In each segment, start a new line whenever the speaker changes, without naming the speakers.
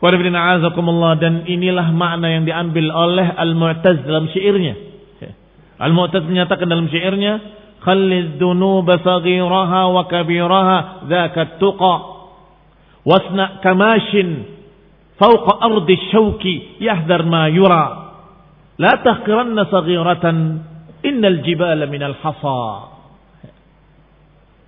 dan inilah makna yang diambil oleh Al-Mu'taz dalam syairnya. Al-Mu'taz menyatakan dalam syairnya, "Khalliz dunuba saghiraha wa kabiraha dzaka tuqa wasna kamashin fawqa ardi syauki yahdar ma yura la tahqiranna saghiratan innal jibala minal hasa."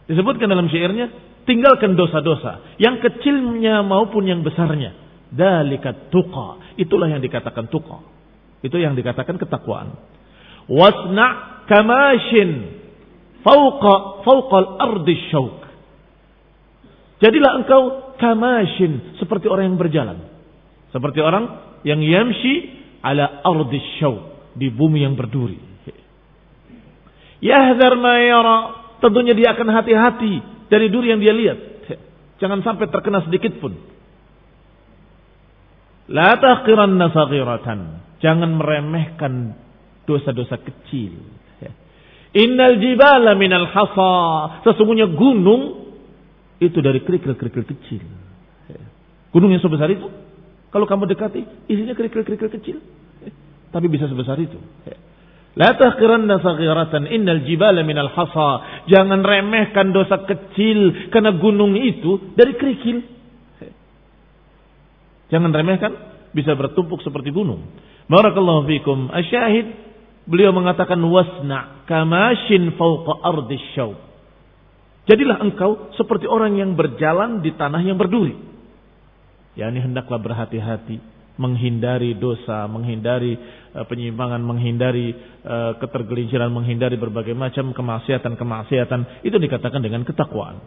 Disebutkan dalam syairnya, tinggalkan dosa-dosa, yang kecilnya maupun yang besarnya. Dalikat tuqa. Itulah yang dikatakan tuqa. Itu yang dikatakan ketakwaan. Wasna kamashin fauqa fauqal ardi syauk. Jadilah engkau kamashin seperti orang yang berjalan. Seperti orang yang yamshi ala ardi syauk di bumi yang berduri. Yahdar ma yara. Tentunya dia akan hati-hati dari duri yang dia lihat. Jangan sampai terkena sedikit pun. La tahqiranna saghiratan. Jangan meremehkan dosa-dosa kecil. Innal jibala minal hasa. Sesungguhnya gunung itu dari kerikil-kerikil kecil. Gunung yang sebesar itu. Kalau kamu dekati, isinya kerikil-kerikil kecil. Tapi bisa sebesar itu. La tahqiranna saghiratan innal jibala minal hasa. Jangan remehkan dosa kecil karena gunung itu dari kerikil. Jangan remehkan, bisa bertumpuk seperti gunung. Barakallahu fikum. Asyahid, beliau mengatakan wasna kamashin fauqa ardi syaub. Jadilah engkau seperti orang yang berjalan di tanah yang berduri. Ya ini hendaklah berhati-hati menghindari dosa, menghindari uh, penyimpangan, menghindari uh, ketergelinciran, menghindari berbagai macam kemaksiatan-kemaksiatan. Itu dikatakan dengan ketakwaan.